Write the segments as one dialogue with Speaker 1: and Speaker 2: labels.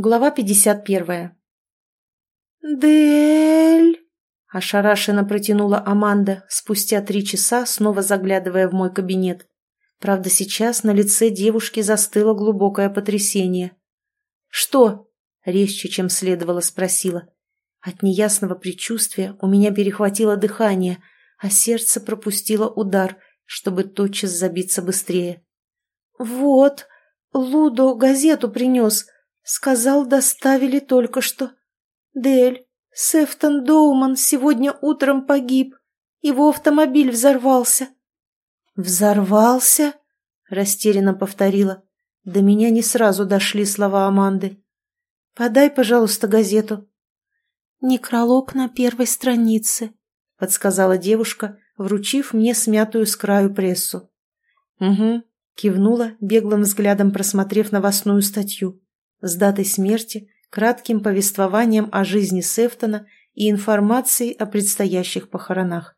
Speaker 1: Глава 51.
Speaker 2: «Дель!»
Speaker 1: – ошарашенно протянула Аманда, спустя три часа, снова заглядывая в мой кабинет. Правда, сейчас на лице девушки застыло глубокое потрясение. «Что?» – резче, чем следовало, спросила. От неясного предчувствия у меня перехватило дыхание, а сердце пропустило удар, чтобы тотчас забиться быстрее.
Speaker 2: «Вот, Лудо газету принес», Сказал, доставили только что. Дель, Сефтон Доуман сегодня утром погиб. Его автомобиль взорвался.
Speaker 1: «Взорвался?» — растерянно повторила. До меня не сразу дошли слова Аманды. «Подай, пожалуйста, газету».
Speaker 2: «Некролог на первой странице», —
Speaker 1: подсказала девушка, вручив мне смятую с краю прессу. «Угу», — кивнула, беглым взглядом просмотрев новостную статью с датой смерти, кратким повествованием о жизни Сефтона и информацией о предстоящих похоронах.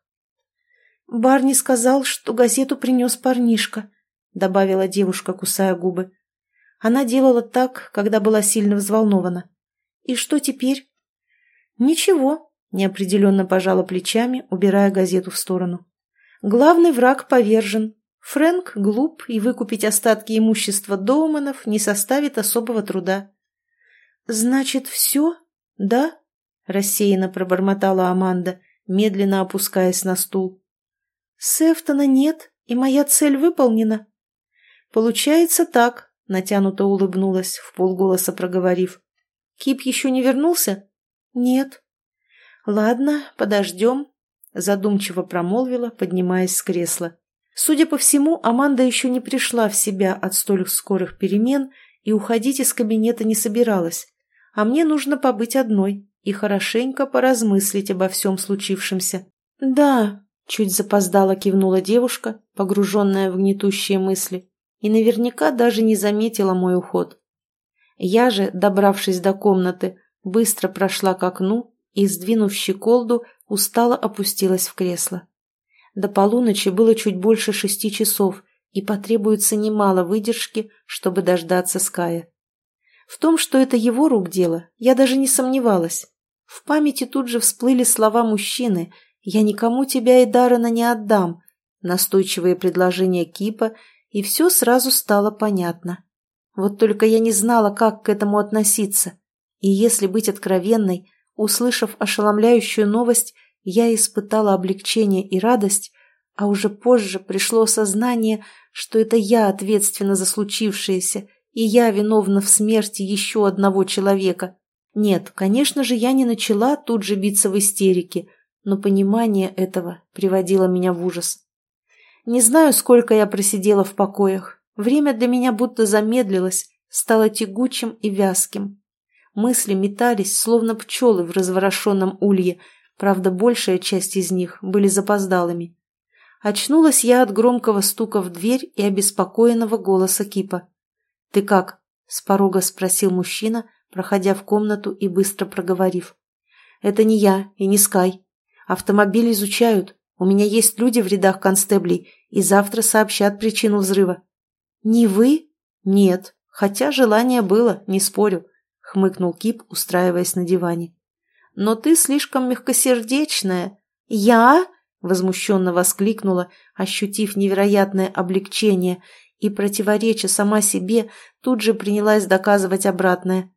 Speaker 2: «Барни сказал, что газету принес парнишка», — добавила девушка, кусая губы. Она делала так, когда была сильно взволнована. «И что теперь?» «Ничего», — неопределенно пожала плечами, убирая газету в сторону. «Главный враг повержен, Фрэнк глуп, и выкупить остатки имущества Доуманов не составит особого труда. «Значит, все? Да?» – рассеянно пробормотала Аманда, медленно опускаясь на стул. «Сефтона нет, и моя цель выполнена». «Получается так», – натянуто улыбнулась, в полголоса проговорив. «Кип еще не вернулся?» «Нет». «Ладно, подождем», – задумчиво промолвила, поднимаясь с кресла. Судя по всему, Аманда еще не пришла в себя от столь скорых перемен и уходить из кабинета не собиралась. А мне нужно побыть одной и хорошенько поразмыслить обо всем случившемся. «Да», — чуть запоздала кивнула девушка, погруженная в гнетущие мысли, и наверняка даже не заметила мой уход. Я же, добравшись до комнаты, быстро прошла к окну и, сдвинув щеколду, устало опустилась в кресло. До полуночи было чуть больше шести часов, и потребуется немало выдержки, чтобы дождаться Ская. В том, что это его рук дело, я даже не сомневалась. В памяти тут же всплыли слова мужчины «Я никому тебя и Даррена не отдам», настойчивые предложения Кипа, и все сразу стало понятно. Вот только я не знала, как к этому относиться. И если быть откровенной, услышав ошеломляющую новость, я испытала облегчение и радость, а уже позже пришло сознание, что это я ответственна за случившееся, и я виновна в смерти еще одного человека. Нет, конечно же, я не начала тут же биться в истерике, но понимание этого приводило меня в ужас. Не знаю, сколько я просидела в покоях. Время для меня будто замедлилось, стало тягучим и вязким. Мысли метались, словно пчелы в разворошенном улье, Правда, большая часть из них были запоздалыми. Очнулась я от громкого стука в дверь и обеспокоенного голоса Кипа. «Ты как?» – с порога спросил мужчина, проходя в комнату и быстро проговорив. «Это не я и не Скай. Автомобиль изучают. У меня есть люди в рядах констеблей, и завтра сообщат причину взрыва». «Не вы?» «Нет, хотя желание было, не спорю», — хмыкнул Кип, устраиваясь на диване но ты слишком мягкосердечная. Я?» — возмущенно воскликнула, ощутив невероятное облегчение, и, противореча сама себе, тут же принялась доказывать обратное.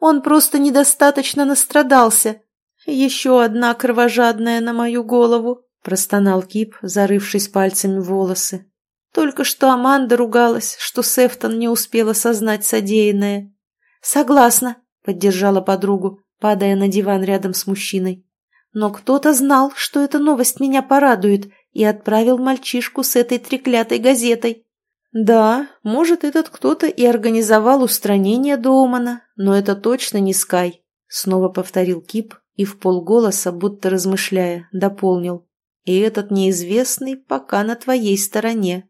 Speaker 2: «Он просто недостаточно настрадался. Еще одна кровожадная на мою голову», — простонал Кип, зарывшись пальцами в волосы. «Только что Аманда ругалась, что Сефтон не успела осознать содеянное». «Согласна», — поддержала подругу падая на диван рядом с мужчиной. Но кто-то знал, что эта новость меня порадует, и отправил мальчишку с этой треклятой газетой. Да, может, этот кто-то и организовал устранение Доумана, но это точно не Скай, снова повторил Кип и в полголоса, будто размышляя, дополнил. И этот неизвестный пока на твоей стороне.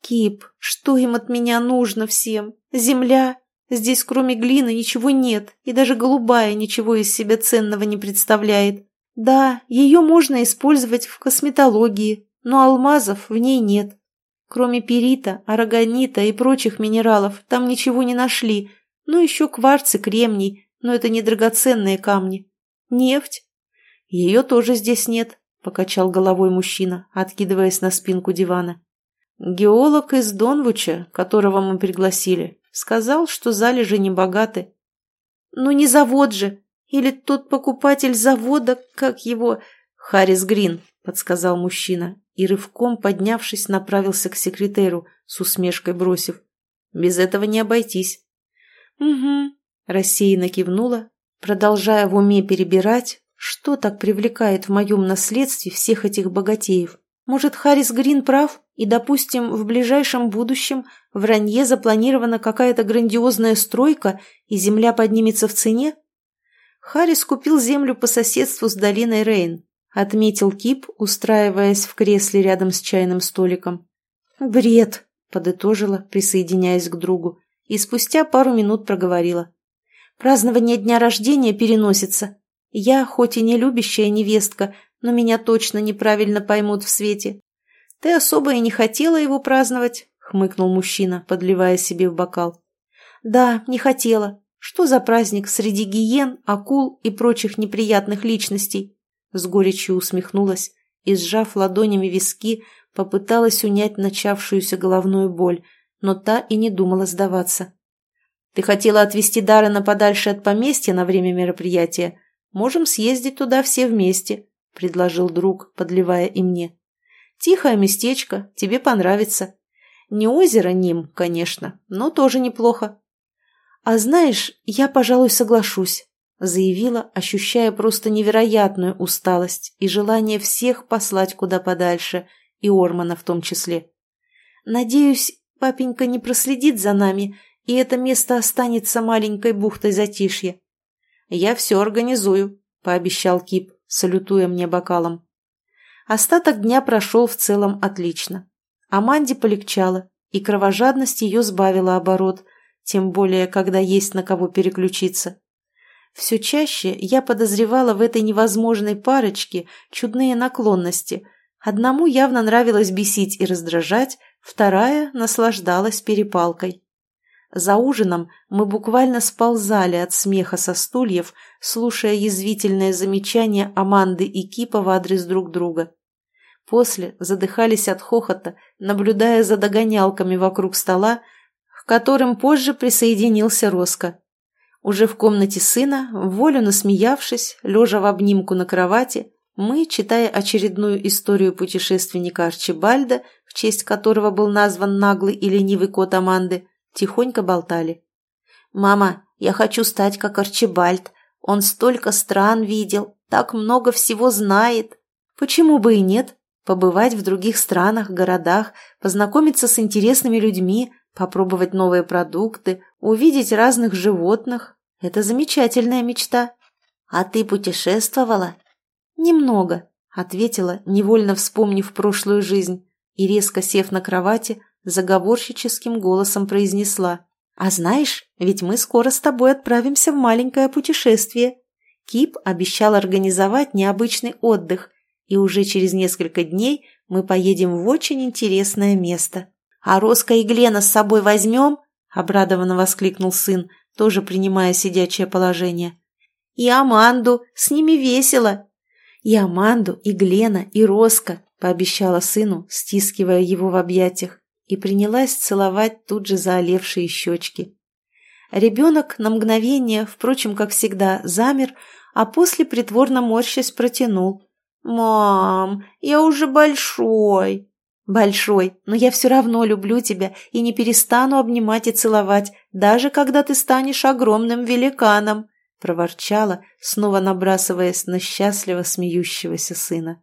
Speaker 2: Кип, что им от меня нужно всем? Земля? Здесь кроме глины ничего нет, и даже голубая ничего из себя ценного не представляет. Да, ее можно использовать в косметологии, но алмазов в ней нет. Кроме перита, арагонита и прочих минералов там ничего не нашли, Ну, еще кварц и кремний, но это не драгоценные камни. Нефть? Ее тоже здесь нет, покачал головой мужчина, откидываясь на спинку дивана. Геолог из Донвуча, которого мы пригласили, сказал, что залежи не богаты. Ну не завод же, или тот покупатель завода, как его... Харрис Грин, подсказал мужчина, и рывком, поднявшись, направился к секретеру, с усмешкой бросив. Без этого не обойтись. «Угу», – рассеянно кивнула, продолжая в уме перебирать, что так привлекает в моем наследстве всех этих богатеев. Может, Харрис Грин прав, и, допустим, в ближайшем будущем в Ранье запланирована какая-то грандиозная стройка, и земля поднимется в цене? Харрис купил землю по соседству с долиной Рейн, отметил Кип, устраиваясь в кресле рядом с чайным столиком. «Бред!» – подытожила, присоединяясь к другу, и спустя пару минут проговорила. «Празднование дня рождения переносится. Я, хоть и не любящая невестка, но меня точно неправильно поймут в свете. Ты особо и не хотела его праздновать», – хмыкнул мужчина, подливая себе в бокал. «Да, не хотела. Что за праздник среди гиен, акул и прочих неприятных личностей?» С горечью усмехнулась и, сжав ладонями виски, попыталась унять начавшуюся головную боль, но та и не думала сдаваться. «Ты хотела отвезти Даррена подальше от поместья на время мероприятия? Можем съездить туда все вместе», — предложил друг, подливая и мне. «Тихое местечко, тебе понравится. Не озеро Ним, конечно, но тоже неплохо». «А знаешь, я, пожалуй, соглашусь заявила, ощущая просто невероятную усталость и желание всех послать куда подальше, и Ормана в том числе. «Надеюсь, папенька не проследит за нами, и это место останется маленькой бухтой затишья». «Я все организую», — пообещал Кип, салютуя мне бокалом. Остаток дня прошел в целом отлично. Аманде полегчало, и кровожадность ее сбавила оборот, тем более, когда есть на кого переключиться. Все чаще я подозревала в этой невозможной парочке чудные наклонности. Одному явно нравилось бесить и раздражать, вторая наслаждалась перепалкой. За ужином мы буквально сползали от смеха со стульев, слушая язвительные замечания Аманды и Кипа в адрес друг друга. После задыхались от хохота, наблюдая за догонялками вокруг стола, к которым позже присоединился Роско. Уже в комнате сына, волю насмеявшись, лежа в обнимку на кровати, мы, читая очередную историю путешественника Арчибальда, в честь которого был назван наглый и ленивый кот Аманды, тихонько болтали. «Мама, я хочу стать как Арчибальд. Он столько стран видел, так много всего знает. Почему бы и нет? Побывать в других странах, городах, познакомиться с интересными людьми, попробовать новые продукты, увидеть разных животных, это замечательная мечта. А ты путешествовала? Немного, ответила, невольно вспомнив прошлую жизнь, и резко сев на кровати, заговорщическим голосом произнесла. «А знаешь, ведь мы скоро с тобой отправимся в маленькое путешествие. Кип обещал организовать необычный отдых, и уже через несколько дней мы поедем в очень интересное место. А Роско и Глена с собой возьмем?» – обрадованно воскликнул сын, тоже принимая сидячее положение. «И Аманду, с ними весело!» «И Аманду, и Глена, и Роско», — пообещала сыну, стискивая его в объятиях, и принялась целовать тут же заолевшие щечки. Ребенок на мгновение, впрочем, как всегда, замер, а после притворно морщась протянул. «Мам, я уже большой!» «Большой, но я все равно люблю тебя и не перестану обнимать и целовать, даже когда ты станешь огромным великаном», — проворчала, снова набрасываясь на счастливо смеющегося сына.